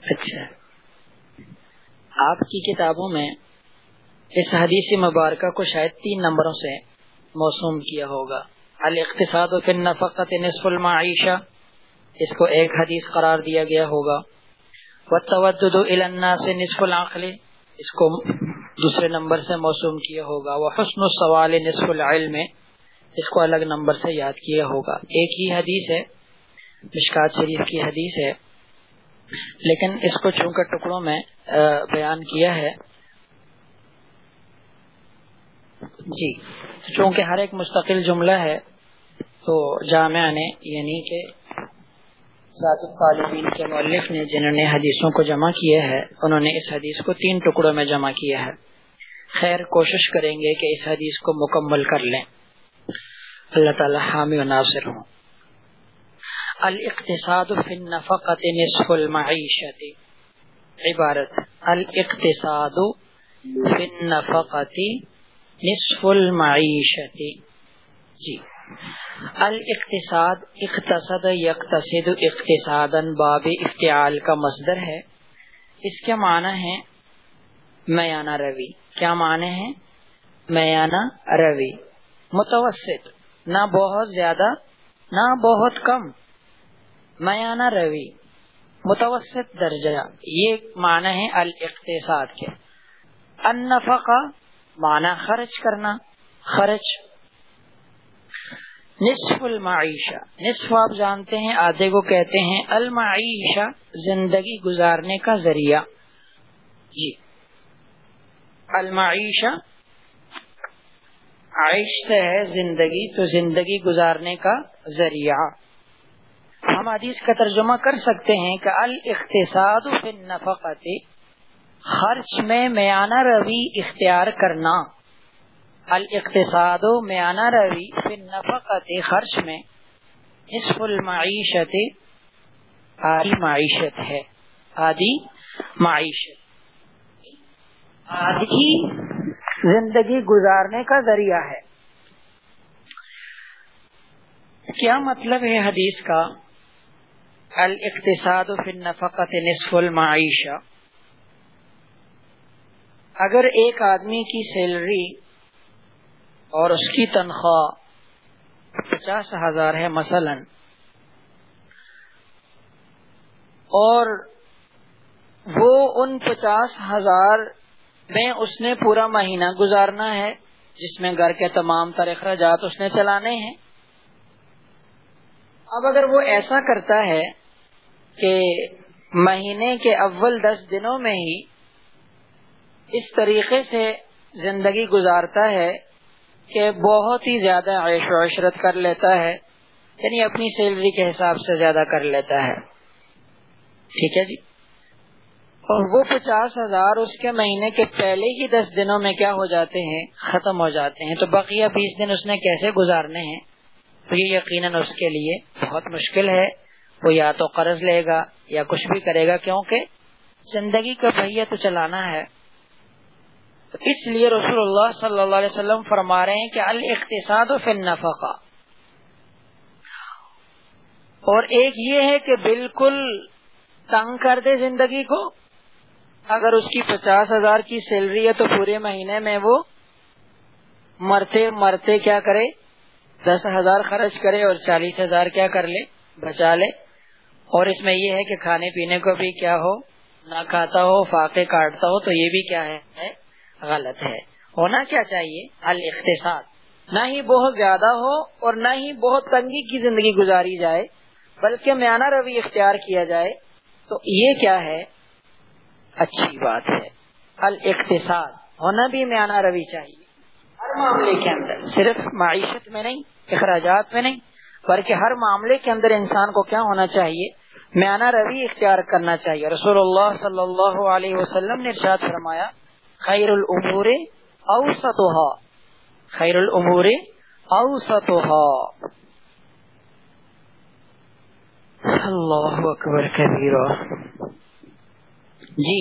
اچھا۔ آپ کی کتابوں میں اس حدیث مبارکہ کو شاید تین نمبروں سے موسوم کیا ہوگا۔ الاقتصاد فی النفقت نصف المعیشہ، اس کو ایک حدیث قرار دیا گیا ہوگا۔ والتودد الى الناس نصف العقل، اس کو دوسرے نمبر سے موسوم کیا ہوگا۔ وحسن السوال نصف العلم، اس کو الگ نمبر سے یاد کیا ہوگا۔ ایک ہی حدیث ہے، مشکات شریف کی حدیث ہے۔ لیکن اس کو چونکہ ٹکڑوں میں بیان کیا ہے۔ جی چونکہ ہر ایک مستقل جملہ ہے، تو جامعہ نے یعنی کہ ذات طالبین کے مؤلف نے، جنہوں نے حدیثوں کو جمع کیا ہے، انہوں نے اس حدیث کو تین ٹکڑوں میں جمع کیا ہے۔ خیر، کوشش کریں گے کہ اس حدیث کو مکمل کر لیں۔ اللہ تعالی حامی و ناصر ہوں۔ الاقتصاد فی النفقت نصف المعیشت عبارت، الاقتصاد فی النفقت نصف المعیشت جی. الاقتصاد، اقتصد، یقتصد اقتصادا باب افتعال کا مصدر ہے. اس کے معنی ہے میانہ روی. کیا معنی ہے میانہ روی. متوسط. نہ بہت زیادہ، نہ بہت کم. میانہ روی، متوسط درجہ، یہ معنی ہے الاقتصاد کے۔ النفقہ، معنی خرچ کرنا، خرچ۔ نصف المعیشہ، نصف آپ جانتے ہیں، آدھے کو کہتے ہیں المعیشہ، زندگی گزارنے کا ذریعہ۔ جی۔ المعیشہ عائشہ ہے زندگی، تو زندگی گزارنے کا ذریعہ۔ ہم حدیث کا ترجمہ کر سکتے ہیں کہ الاقتصاد فی النفقت خرچ میں میانہ روی اختیار کرنا۔ الاقتصاد و میانہ روی فی النفقت خرچ میں نصف المعیشت، آدھی معیشت ہے۔ آدھی معیشت۔ آدھی زندگی گزارنے کا ذریعہ ہے۔ کیا مطلب ہے حدیث کا؟ الاقتصاد فی النفقت نصف المعیشہ۔ اگر ایک آدمی کی سیلری اور اس کی تنخواہ پچاس ہزار ہے مثلا، اور وہ ان پچاس ہزار میں اس نے پورا مہینہ گزارنا ہے، جس میں گھر کے تمام تر اخراجات اس نے چلانے ہیں اب اگر وہ ایسا کرتا ہے کہ مہینے کے اول دس دنوں میں ہی اس طریقے سے زندگی گزارتا ہے کہ بہت ہی زیادہ عیش و عشرت کر لیتا ہے یعنی اپنی سیلری کے حساب سے زیادہ کر لیتا ہے۔ ٹھیک ہے جی؟ اور وہ پچاس ہزار اس کے مہینے کے پہلے ہی دس دنوں میں کیا ہو جاتے ہیں؟ ختم ہو جاتے ہیں۔ تو بقیہ بیس دن اس نے کیسے گزارنے ہیں؟ تو یہ یقیناً اس کے لیے بہت مشکل ہے۔ وہ یا تو قرض لے گا یا کچھ بھی کرے گا، کیونکہ زندگی کا بھیا تو چلانا ہے۔ اس لیے رسول اللہ صلی اللہ علیہ وسلم فرما رہے ہیں کہ الاقتصاد فی النفقہ۔ اور ایک یہ ہے کہ بالکل تنگ کر دے زندگی کو۔ اگر اس کی پچاس ہزار کی سیلری ہے تو پورے مہینے میں وہ مرتے مرتے کیا کرے؟ دس ہزار خرچ کرے اور چالیس ہزار کیا کر لے، بچا لے۔ اور اس میں یہ ہے کہ کھانے پینے کو بھی کیا ہو، نہ کھاتا ہو، فاقے کاٹتا ہو، تو یہ بھی کیا ہے؟ غلط ہے۔ ہونا کیا چاہیے؟ الاقتصاد۔ نہ ہی بہت زیادہ ہو اور نہ ہی بہت تنگی کی زندگی گزاری جائے، بلکہ میانہ روی اختیار کیا جائے، تو یہ کیا ہے؟ اچھی بات ہے۔ الاقتصاد۔ ہونا بھی میانہ روی چاہیے۔ ہر معاملے کے اندر، صرف معیشت میں نہیں، اخراجات میں نہیں، بلکہ ہر معاملے کے اندر انسان کو کیا ہونا چاہیے؟ میانہ روی اختیار کرنا چاہیے۔ رسول اللہ صلی اللہ علیہ وسلم نے ارشاد فرمایا، خیر العمور اوسطها خیر العمور اوسطها اللہ اکبر کبیر جی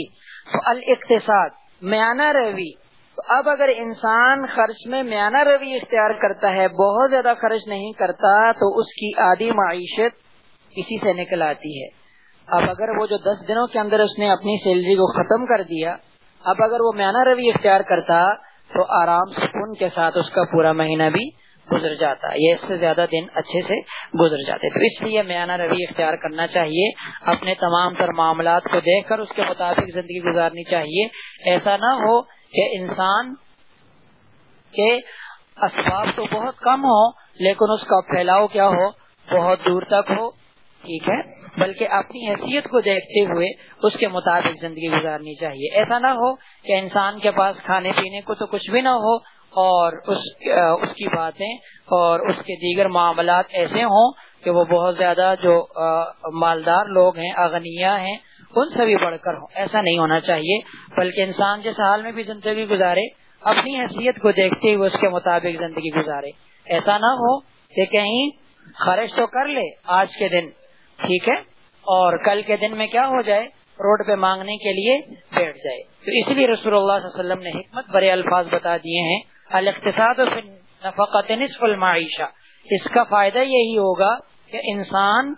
تو الاقتصاد، میانہ روی تو اب اگر انسان خرچ میں میانہ روی اختیار کرتا ہے، بہت زیادہ خرچ نہیں کرتا، تو اس کی آدھی معیشت اسی سے نکل آتی ہے۔ اب اگر وہ جو دس دنوں کے اندر اس نے اپنی سیلری کو ختم کر دیا، اب اگر وہ میانہ روی اختیار کرتا، تو آرام سکون کے ساتھ اس کا پورا مہینہ بھی گزر جاتا۔ یہ اس سے زیادہ دن اچھے سے گزر جاتے۔ تو اس لیے میانہ روی اختیار کرنا چاہیے۔ اپنے تمام تر معاملات کو دیکھ کر اس کے مطابق زندگی گزارنی چاہیے۔ ایسا نہ ہو کہ انسان کے اسباب تو بہت کم ہو لیکن اس کا پھیلاؤ کیا ہو؟ بہت دور تک ہو، ٹھیک ہے؟ بلکہ اپنی حیثیت کو دیکھتے ہوئے اس کے مطابق زندگی گزارنی چاہیے۔ ایسا نہ ہو کہ انسان کے پاس کھانے پینے کو تو کچھ بھی نہ ہو اور اس اس کی باتیں اور اس کے دیگر معاملات ایسے ہوں کہ وہ بہت زیادہ جو مالدار لوگ ہیں اغنیا ہیں ان سے بھی بڑھ کر ہوں۔ ایسا نہیں ہونا چاہیے، بلکہ انسان جس حال میں بھی زندگی گزارے، اپنی حیثیت کو دیکھتے ہوئے اس کے مطابق زندگی گزارے۔ ایسا نہ ہو کہ کہیں خرچ تو کر لے آج کے دن، ٹھیک ہے؟ اور کل کے دن میں کیا ہو جائے؟ روڈ پہ مانگنے کے لیے بیٹھ جائے۔ تو اس لیے رسول اللہ صلی اللہ علیہ وسلم نے حکمت برے الفاظ بتا دیے ہیں۔ الاقتصاد نفقت نصف المعیشہ۔ اس کا فائدہ یہی ہوگا کہ انسان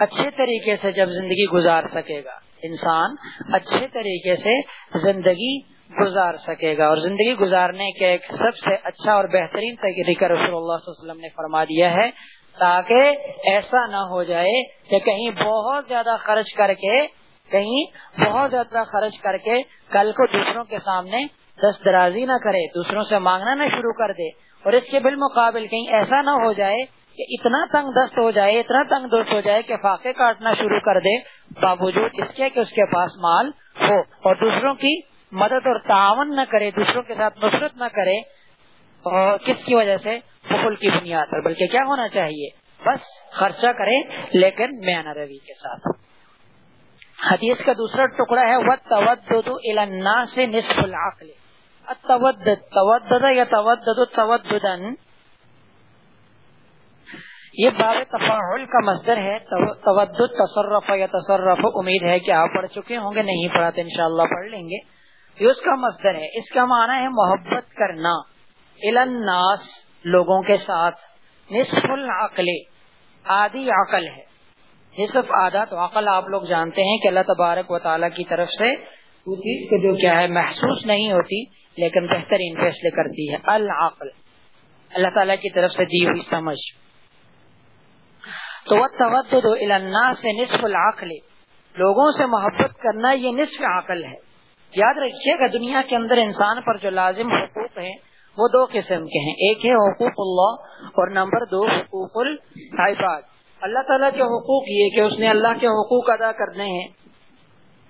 اچھے طریقے سے جب زندگی گزار سکے گا، انسان اچھے طریقے سے زندگی گزار سکے گا۔ اور زندگی گزارنے کے ایک سب سے اچھا اور بہترین طریقہ رسول اللہ صلی اللہ علیہ وسلم نے فرما دیا ہے، تاکہ ایسا نہ ہو جائے کہ کہیں بہت زیادہ خرچ کر کے، کہیں بہت زیادہ خرچ کر کے کل کو دوسروں کے سامنے دست درازی نہ کرے، دوسروں سے مانگنا نہ شروع کر دے۔ اور اس کے بالمقابل کہیں ایسا نہ ہو جائے کہ اتنا تنگ دست ہو جائے، اتنا تنگ دوست ہو جائے کہ فاقے کاٹنا شروع کر دے، باوجود اس کے کہ اس کے پاس مال ہو۔ اور دوسروں کی مدد اور تعاون نہ کرے، دوسروں کے ساتھ نصرت نہ کرے، اور کس کی وجہ سے؟ بخل کی بنیاد پر۔ بلکہ کیا ہونا چاہیے؟ بس خرچہ کرے، لیکن میانہ روی کے ساتھ۔ حدیث کا دوسرا ٹکڑا ہے وہ تود النا سے نصف العقل۔ تود تودا یا تو تودن یہ باب تفاعل کا مصدر ہے تود تصرف یا تصرف امید ہے کہ آپ پڑھ چکے ہوں گے، نہیں پڑھا تو انشاءاللہ پڑھ لیں گے۔ یہ اس کا مصدر ہے۔ اس کا معنی ہے محبت کرنا۔ الناس، لوگوں کے ساتھ۔ نصف العقل، آدھی عقل ہے۔ نصف آدھا تو عقل آپ لوگ جانتے ہیں کہ اللہ تبارک و تعالیٰ کی طرف سے وہ چیز کو جو کیا ہے، محسوس نہیں ہوتی، لیکن بہترین فیصلے کرتی ہے۔ العقل، اللہ تعالیٰ کی طرف سے دی ہوئی سمجھ۔ تو وہ توجہ الناس سے نصف العقل۔ لوگوں سے محبت کرنا یہ نصف عقل ہے۔ یاد رکھیے گا، دنیا کے اندر انسان پر جو لازم حقوق ہیں، وہ دو قسم کے ہیں۔ ایک ہے حقوق اللہ اور نمبر دو حقوق العباد۔ اللہ تعالیٰ کے حقوق یہ کہ اس نے اللہ کے حقوق ادا کرنے ہیں۔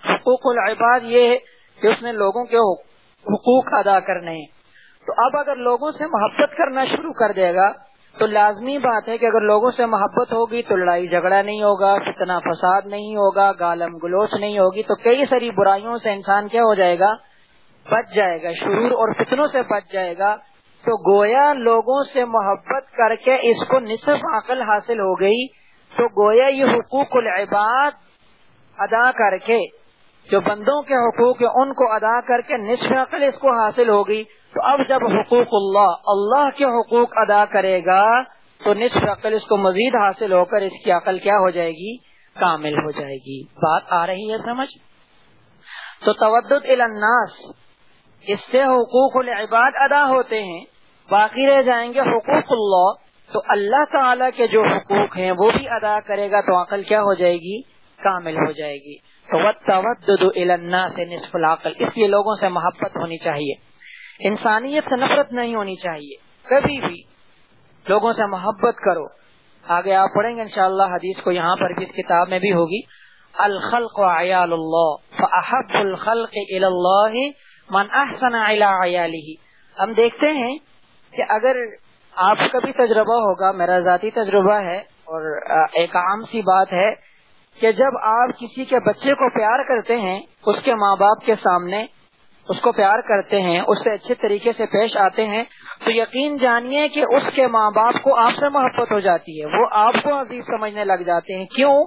حقوق العباد یہ ہے کہ اس نے لوگوں کے حقوق ادا کرنے ہیں۔ تو اب اگر لوگوں سے محبت کرنا شروع کر دے گا تو لازمی بات ہے کہ اگر لوگوں سے محبت ہوگی تو لڑائی جھگڑا نہیں ہوگا کتنا فساد نہیں ہوگا، گالم گلوچ نہیں ہوگی، تو کئی ساری برائیوں سے انسان کیا ہو جائے گا؟ بچ جائے گا، شرور اور فتنوں سے بچ جائے گا۔ تو گویا لوگوں سے محبت کر کے اس کو نصف عقل حاصل ہو گئی۔ تو گویا یہ حقوق العباد ادا کر کے، جو بندوں کے حقوق ہیں، ان کو ادا کر کے نصف عقل اس کو حاصل ہوگی تو اب جب حقوق اللہ اللہ کے حقوق ادا کرے گا، تو نصف عقل اس کو مزید حاصل ہو کر اس کی عقل کیا ہو جائے گی؟ کامل ہو جائے گی۔ بات آ رہی ہے سمجھ؟ تو تودد الناس، اس سے حقوق العباد ادا ہوتے ہیں، باقی رہ جائیں گے حقوق اللہ۔ تو اللہ تعالی کے جو حقوق ہیں، وہ بھی ادا کرے گا تو عقل کیا ہو جائے گی؟ کامل ہو جائے گی۔ تو سے نصف العقل۔ اس لیے لوگوں سے محبت ہونی چاہیے۔ انسانیت سے نفرت نہیں ہونی چاہیے۔ کبھی بھی لوگوں سے محبت کرو۔ آگے آپ پڑھیں گے انشاءاللہ حدیث کو یہاں پر بھی اس کتاب میں بھی ہوگی۔ الخلق عیال اللہ، فاحب الخلق اللہ من احسن ہم دیکھتے ہیں کہ اگر آپ کا بھی تجربہ ہوگا، میرا ذاتی تجربہ ہے، اور ایک عام سی بات ہے کہ جب آپ کسی کے بچے کو پیار کرتے ہیں، اس کے ماں باپ کے سامنے اس کو پیار کرتے ہیں، اس سے اچھے طریقے سے پیش آتے ہیں، تو یقین جانیے کہ اس کے ماں باپ کو آپ سے محبت ہو جاتی ہے۔ وہ آپ کو عزیز سمجھنے لگ جاتے ہیں۔ کیوں؟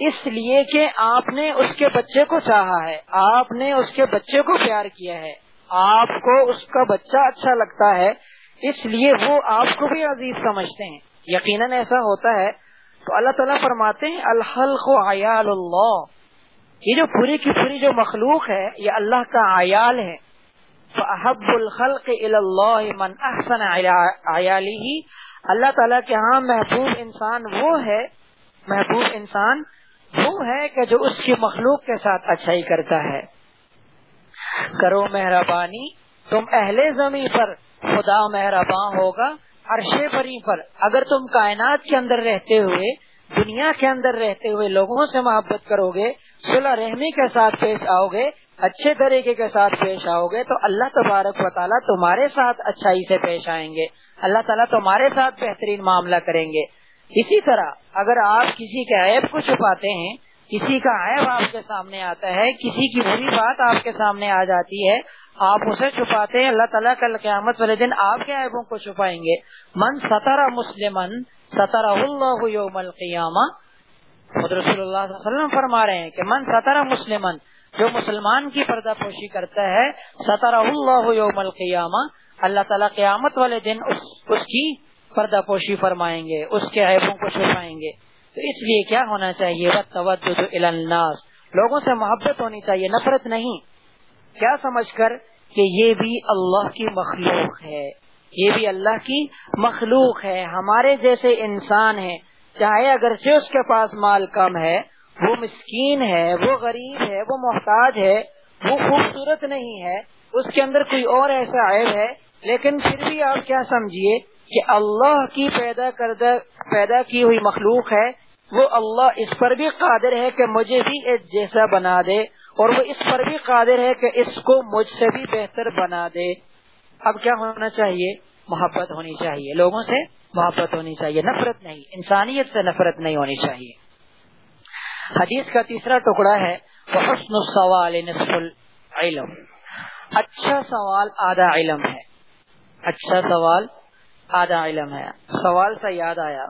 اس لیے کہ آپ نے اس کے بچے کو چاہا ہے۔ آپ نے اس کے بچے کو پیار کیا ہے۔ آپ کو اس کا بچہ اچھا لگتا ہے۔ اس لیے وہ آپ کو بھی عزیز سمجھتے ہیں۔ یقیناً ایسا ہوتا ہے۔ تو اللہ تعالیٰ فرماتے ہیں الحلق عیال اللہ۔ یہ جو پوری کی پوری جو مخلوق ہے، یہ اللہ کا عیال ہے۔ فحب الخلق اللہ من احسن عیالی اللہ تعالیٰ کے ہاں محبوب انسان وہ ہے، محبوب انسان وہ ہے کہ جو اس کی مخلوق کے ساتھ اچھائی کرتا ہے۔ کرو مہربانی، تم اہل زمین پر خدا مہربان ہوگا عرشے پری پر۔ اگر تم کائنات کے اندر رہتے ہوئے، دنیا کے اندر رہتے ہوئے لوگوں سے محبت کرو گے صلح رحمی کے ساتھ پیش آؤ گے اچھے طریقے کے ساتھ پیش آؤ گے تو اللہ تبارک و تعالیٰ تمہارے ساتھ اچھائی سے پیش آئیں گے۔ اللہ تعالیٰ تمہارے ساتھ بہترین معاملہ کریں گے۔ اسی طرح اگر آپ کسی کے عیب کو چھپاتے ہیں، کسی کا عیب آپ کے سامنے آتا ہے، کسی کی بری بات آپ کے سامنے آ جاتی ہے، آپ اسے چھپاتے ہیں، اللہ تعالیٰ کل قیامت والے دن آپ کے عیبوں کو چھپائیں گے۔ من ستارہ مسلم ستارہ اللہ یوم القیامہ خود رسول اللہ صلی اللہ علیہ وسلم فرما رہے ہیں کہ من ستارہ مسلم جو مسلمان کی پردہ پوشی کرتا ہے ستارہ اللہ یوم القیامہ اللہ تعالیٰ قیامت والے دن اس, اس کی پردہ پوشی فرمائیں گے اس کے عیبوں کو چھپائیں گے۔ تو اس لیے کیا ہونا چاہیے؟ الناس۔ لوگوں سے محبت ہونی چاہیے نفرت نہیں۔ کیا سمجھ کر کہ یہ بھی اللہ کی مخلوق ہے؟ یہ بھی اللہ کی مخلوق ہے۔ ہمارے جیسے انسان ہے چاہے اگرچہ اس کے پاس مال کم ہے، وہ مسکین ہے، وہ غریب ہے، وہ محتاج ہے، وہ خوبصورت نہیں ہے، اس کے اندر کوئی اور ایسا عیب ہے، لیکن پھر بھی آپ کیا سمجھیے کہ اللہ کی پیدا کردہ، پیدا کی ہوئی مخلوق ہے، وہ اللہ اس پر بھی قادر ہے کہ مجھے بھی ایک جیسا بنا دے، اور وہ اس پر بھی قادر ہے کہ اس کو مجھ سے بھی بہتر بنا دے۔ اب کیا ہونا چاہیے؟ محبت ہونی چاہیے۔ لوگوں سے محبت ہونی چاہیے، نفرت نہیں، انسانیت سے نفرت نہیں ہونی چاہیے۔ حدیث کا تیسرا ٹکڑا ہے حسن السوال نصف العلم۔ اچھا سوال آدھا علم ہے۔ اچھا سوال آدھا علم ہے۔ سوال سے یاد آیا۔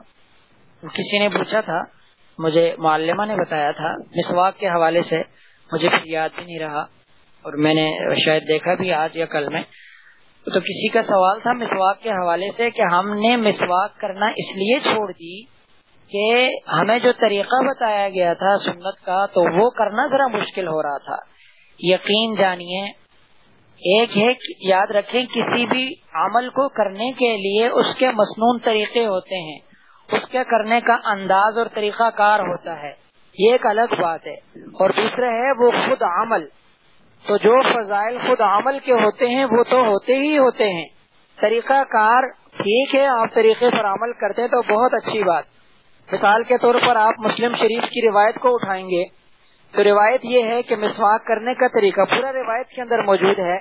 کسی نے پوچھا تھا، مجھے معلمہ نے بتایا تھا، مسواک کے حوالے سے مجھے پھر یاد بھی نہیں رہا اور میں نے شاید دیکھا بھی آج یا کل میں۔ تو کسی کا سوال تھا مسواک کے حوالے سے کہ ہم نے مسواک کرنا اس لیے چھوڑ دی کہ ہمیں جو طریقہ بتایا گیا تھا سنت کا تو وہ کرنا ذرا مشکل ہو رہا تھا۔ یقین جانیے، ایک ہے یاد رکھیں کسی بھی عمل کو کرنے کے لیے اس کے مصنون طریقے ہوتے ہیں۔ اس کے کرنے کا انداز اور طریقہ کار ہوتا ہے۔ یہ ایک الگ بات ہے۔ اور دوسرا ہے وہ خود عمل۔ تو جو فضائل خود عمل کے ہوتے ہیں، وہ تو ہوتے ہی ہوتے ہیں۔ طریقہ کار ٹھیک ہے، آپ طریقے پر عمل کرتے ہیں تو بہت اچھی بات۔ مثال کے طور پر آپ مسلم شریف کی روایت کو اٹھائیں گے۔ تو روایت یہ ہے کہ مسواک کرنے کا طریقہ پورا روایت کے اندر موجود ہے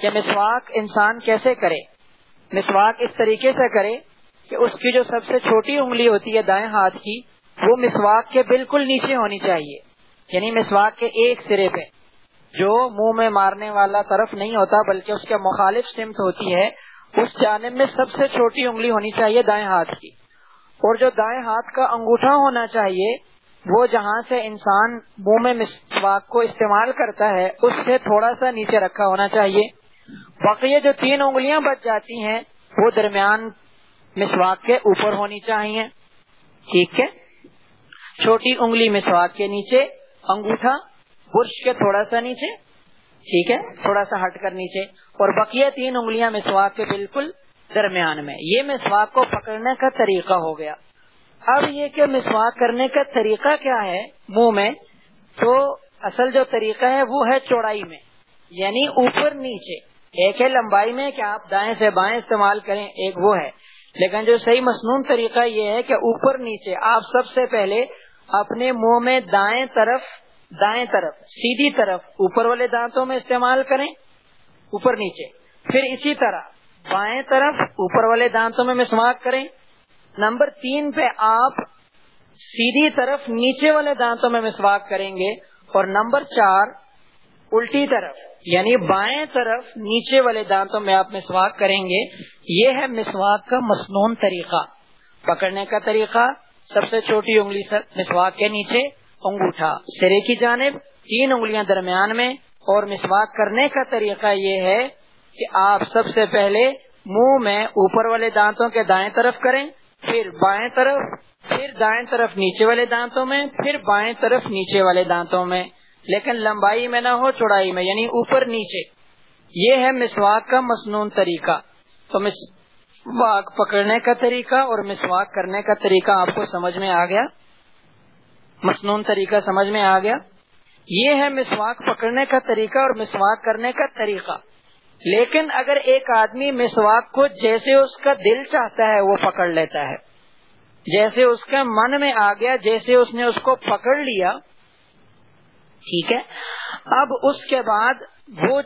کہ مسواک انسان کیسے کرے۔ مسواک اس طریقے سے کرے کہ اس کی جو سب سے چھوٹی انگلی ہوتی ہے دائیں ہاتھ کی، وہ مسواک کے بالکل نیچے ہونی چاہیے۔ یعنی مسواک کے ایک سرے پہ۔ جو منہ میں مارنے والا طرف نہیں ہوتا بلکہ اس کے مخالف سمت ہوتی ہے، اس جانب میں سب سے چھوٹی انگلی ہونی چاہیے دائیں ہاتھ کی۔ اور جو دائیں ہاتھ کا انگوٹھا ہونا چاہیے، وہ جہاں سے انسان منہ میں مسواک کو استعمال کرتا ہے، اس سے تھوڑا سا نیچے رکھا ہونا چاہیے۔ باقی جو تین انگلیاں بچ جاتی ہیں، وہ درمیان مسواک کے اوپر ہونی چاہیے۔ ٹھیک ہے؟ چھوٹی انگلی میں سواد کے نیچے، انگوٹھا۔ برش کے تھوڑا سا نیچے، ٹھیک ہے، تھوڑا سا ہٹ کر نیچے، اور بقیہ تین انگلیاں میں سواد کے بالکل درمیان میں۔ یہ مسواک کو پکڑنے کا طریقہ ہو گیا۔ اب یہ کہ مسواک کرنے کا طریقہ کیا ہے، منہ میں، تو اصل جو طریقہ ہے وہ ہے چوڑائی میں یعنی اوپر نیچے۔ ایک ہے لمبائی میں کہ آپ دائیں سے بائیں استعمال کریں، ایک وہ ہے۔ لیکن جو صحیح مصنون طریقہ یہ ہے کہ اوپر نیچے، آپ سب سے پہلے اپنے منہ میں دائیں طرف دائیں طرف، سیدھی طرف، اوپر والے دانتوں میں استعمال کریں، اوپر نیچے۔ پھر اسی طرح، بائیں طرف، اوپر والے دانتوں میں مسواک کریں۔ نمبر تین پہ آپ سیدھی طرف نیچے والے دانتوں میں مسواک کریں گے۔ اور نمبر چار، الٹی طرف یعنی بائیں طرف نیچے والے دانتوں میں آپ مسواک کریں گے۔ یہ ہے مسواک کا مصنون طریقہ۔ پکڑنے کا طریقہ، سب سے چھوٹی انگلی مسواک کے نیچے۔ انگوٹھا، سرے کی جانب، تین انگلیاں درمیان میں، اور مسواک کرنے کا طریقہ یہ ہے کہ آپ سب سے پہلے منہ میں اوپر والے دانتوں کے دائیں طرف کریں، پھر بائیں طرف، پھر دائیں طرف نیچے والے دانتوں میں، پھر بائیں طرف نیچے والے دانتوں میں۔ لیکن لمبائی میں نہ ہو، چوڑائی میں یعنی اوپر نیچے۔ یہ ہے مسواک کا مصنون طریقہ۔ تو مسواک پکڑنے کا طریقہ اور مسواک کرنے کا طریقہ آپ کو سمجھ میں آ گیا۔ مصنون طریقہ سمجھ میں آ گیا؟ یہ ہے مسواک پکڑنے کا طریقہ اور مسواک کرنے کا طریقہ۔ لیکن اگر ایک آدمی مسواک کو جیسے اس کا دل چاہتا ہے، وہ پکڑ لیتا ہے۔ جیسے اس کا من میں آ گیا، جیسے اس نے اس کو پکڑ لیا۔ ٹھیک ہے؟ اب اس کے بعد وہ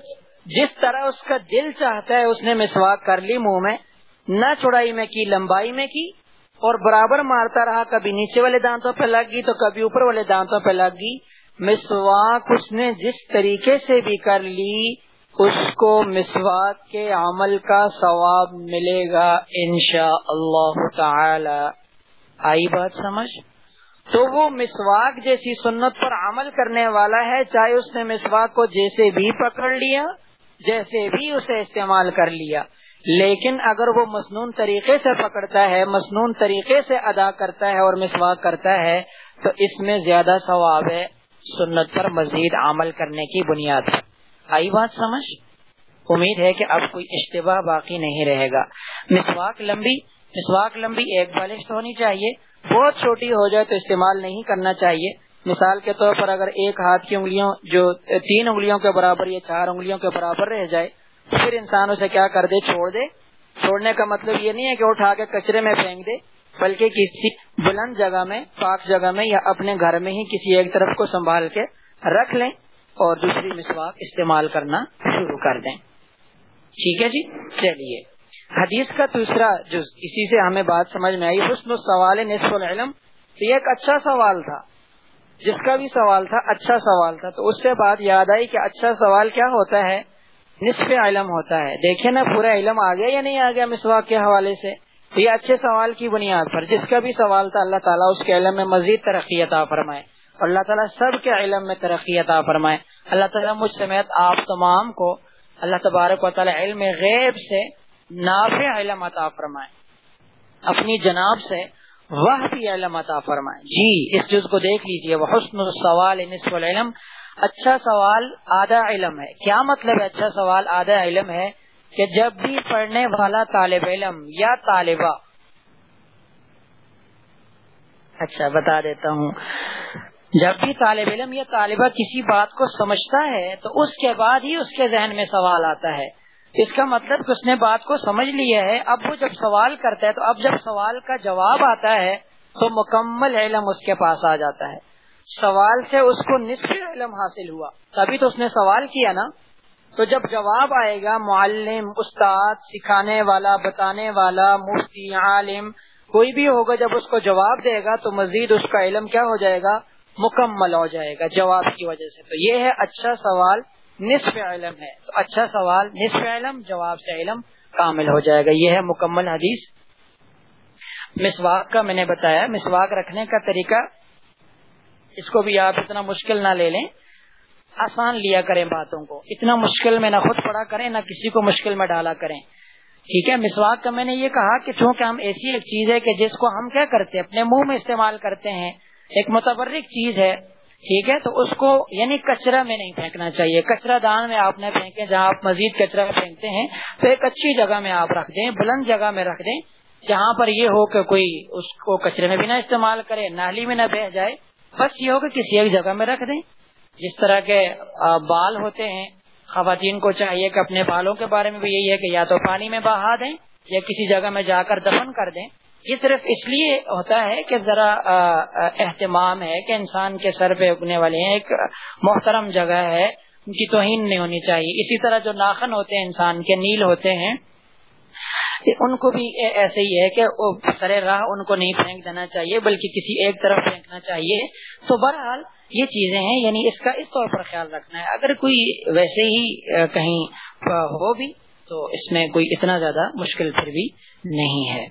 جس طرح اس کا دل چاہتا ہے، اس نے مسواک کر لی منہ میں، نہ چوڑائی میں کی، لمبائی میں کی۔ اور برابر مارتا رہا، کبھی نیچے والے دانتوں پہ لگ گئی تو کبھی اوپر والے دانتوں پہ لگ گئی۔ مسواک اس نے جس طریقے سے بھی کر لی، اس کو مسواک کے عمل کا ثواب ملے گا انشاء اللہ تعالی۔ آئی بات سمجھ؟ تو وہ مسواک جیسی سنت پر عمل کرنے والا ہے، چاہے اس نے مسواک کو جیسے بھی پکڑ لیا، جیسے بھی اسے استعمال کر لیا۔ لیکن اگر وہ مصنون طریقے سے پکڑتا ہے مصنون طریقے سے ادا کرتا ہے اور مسواک کرتا ہے، تو اس میں زیادہ ثواب ہے سنت پر مزید عمل کرنے کی بنیاد آئی بات سمجھ؟ امید ہے کہ اب کوئی اشتباہ باقی نہیں رہے گا۔ مسواک لمبی مسواک لمبی ایک بالش ہونی چاہیے۔ بہت چھوٹی ہو جائے تو استعمال نہیں کرنا چاہیے۔ مثال کے طور پر اگر ایک ہاتھ کی انگلیوں جو تین انگلیوں کے برابر یا چار انگلیوں کے برابر رہ جائے پھر انسان اسے کیا کر دے؟ چھوڑ دے۔ چھوڑنے کا مطلب یہ نہیں ہے کہ اٹھا کے کچرے میں پھینک دے، بلکہ کسی بلند جگہ میں، پاک جگہ میں یا اپنے گھر میں ہی کسی ایک طرف کو سنبھال کے رکھ لیں اور دوسری مسواک استعمال کرنا شروع کر دیں۔ ٹھیک ہے جی؟ چلیے۔ حدیث کا دوسرا جو اسی سے ہمیں بات سمجھ میں آئی۔ حسن سوال نصف العلم۔ یہ ایک اچھا سوال تھا۔ جس کا بھی سوال تھا اچھا سوال تھا۔ تو اس سے بات یاد آئی کہ اچھا سوال کیا ہوتا ہے؟ نصف علم ہوتا ہے۔ دیکھیں نا پورا علم آ گیا یا نہیں آ گیا مسواک کے حوالے سے؟ تو یہ اچھے سوال کی بنیاد پر، جس کا بھی سوال تھا اللہ تعالیٰ اس کے علم میں مزید ترقی عطا فرمائے۔ اور اللہ تعالیٰ سب کے علم میں ترقی عطا فرمائے۔ اللہ تعالیٰ مجھ سمیت آپ تمام کو اللہ تبارک و تعالیٰ علم غیب سے نافع علم عطا فرمائے۔ اپنی جناب سے وہ بھی علم عطا فرمائے۔ جی اس جز کو دیکھ لیجیے وہ حسن السوال نصف العلم۔ اچھا سوال آدھا علم ہے۔ کیا مطلب ہے اچھا سوال آدھا علم ہے کہ جب بھی پڑھنے والا طالب علم یا طالبہ؟ اچھا بتا دیتا ہوں۔ جب بھی طالب علم یا طالبہ کسی بات کو سمجھتا ہے تو اس کے بعد ہی اس کے ذہن میں سوال آتا ہے۔ اس کا مطلب کہ اس نے بات کو سمجھ لیا ہے۔ اب وہ جب سوال کرتا ہے تو اب جب سوال کا جواب آتا ہے تو مکمل علم اس کے پاس آ جاتا ہے۔ سوال سے اس کو نصف علم حاصل ہوا۔ تبھی تو اس نے سوال کیا نا۔ تو جب جواب آئے گا، معلم، استاد، سکھانے والا، بتانے والا، مفتی، عالم، کوئی بھی ہوگا، جب اس کو جواب دے گا تو مزید اس کا علم کیا ہو جائے گا؟ مکمل ہو جائے گا جواب کی وجہ سے۔ تو یہ ہے اچھا سوال، نصف علم ہے۔ تو اچھا سوال، نصف علم، جواب سے علم کامل ہو جائے گا۔ یہ ہے مکمل حدیث۔ مسواک کا میں نے بتایا، مسواک رکھنے کا طریقہ اس کو بھی آپ اتنا مشکل نہ لے لیں۔ آسان لیا کریں باتوں کو۔ اتنا مشکل میں نہ خود پڑا کریں، نہ کسی کو مشکل میں ڈالا کریں۔ ٹھیک ہے، مسواک کا میں نے یہ کہا کہ چونکہ ہم ایسی ایک چیز ہے کہ جس کو ہم کیا کرتے ہیں، اپنے منہ میں استعمال کرتے ہیں، ایک متبرک چیز ہے، ٹھیک ہے، تو اس کو یعنی کچرا میں نہیں پھینکنا چاہیے۔ کچرا دان میں آپ نے پھینکے، جہاں آپ مزید کچرا پھینکتے ہیں، تو ایک اچھی جگہ میں آپ رکھ دیں، بلند جگہ میں رکھ دیں، جہاں پر یہ ہو کہ کوئی اس کو کچرے میں بھی نہ استعمال کرے، نالی میں نہ بہ جائے بس یہ ہو کہ کسی ایک جگہ میں رکھ دیں۔ جس طرح کے بال ہوتے ہیں، خواتین کو چاہیے کہ اپنے بالوں کے بارے میں بھی یہی ہے کہ یا تو پانی میں بہا دیں یا کسی جگہ میں جا کر دفن کر دیں۔ یہ صرف اس لیے ہوتا ہے کہ ذرا اہتمام ہے کہ انسان کے سر پہ اگنے والے ہیں۔ ایک محترم جگہ ہے، ان کی توہین نہیں ہونی چاہیے۔ اسی طرح جو ناخن ہوتے ہیں، انسان کے نیل ہوتے ہیں ان کو بھی ایسے ہی ہے کہ سر راہ ان کو نہیں پھینک دینا چاہیے، بلکہ کسی ایک طرف پھینکنا چاہیے۔ تو بہرحال یہ چیزیں ہیں یعنی اس کا اس طور پر خیال رکھنا ہے۔ اگر کوئی ویسے ہی کہیں ہو بھی، تو اس میں کوئی اتنا زیادہ مشکل پھر بھی نہیں ہے۔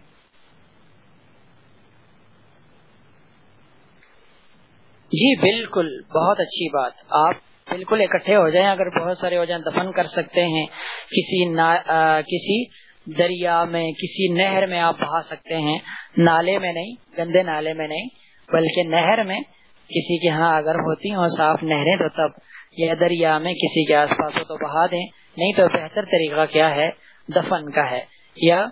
جی بالکل، بہت اچھی بات۔ آپ بالکل اکٹھے ہو جائیں، اگر بہت سارے ہو جائیں، دفن کر سکتے ہیں۔ کسی نا کسی دریا میں، کسی نہر میں آپ بہا سکتے ہیں۔ نالے میں نہیں، گندے نالے میں نہیں، بلکہ نہر میں کسی کے ہاں اگر ہوتی ہوں صاف نہریں تو تب۔ یا دریا میں کسی کے آس پاس ہو تو بہا دیں۔ نہیں تو بہتر طریقہ کیا ہے؟ دفن کا ہے۔ یا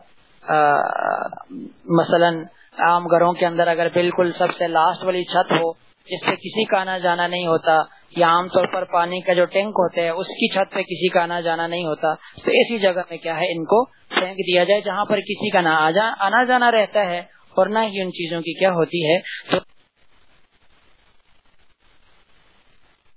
مثلا عام گھروں کے اندر اگر بالکل سب سے لاسٹ والی چھت ہو جس پہ کسی کا آنا جانا نہیں ہوتا یا عام طور پر پانی کا جو ٹینک ہوتا ہے، اس کی چھت پہ کسی کا آنا جانا نہیں ہوتا۔ تو ایسی جگہ میں کیا ہے، ان کو پھینک دیا جائے جہاں پر کسی کا نہ آنا جانا رہتا ہے اور نہ ہی ان چیزوں کی کیا ہوتی ہے۔ تو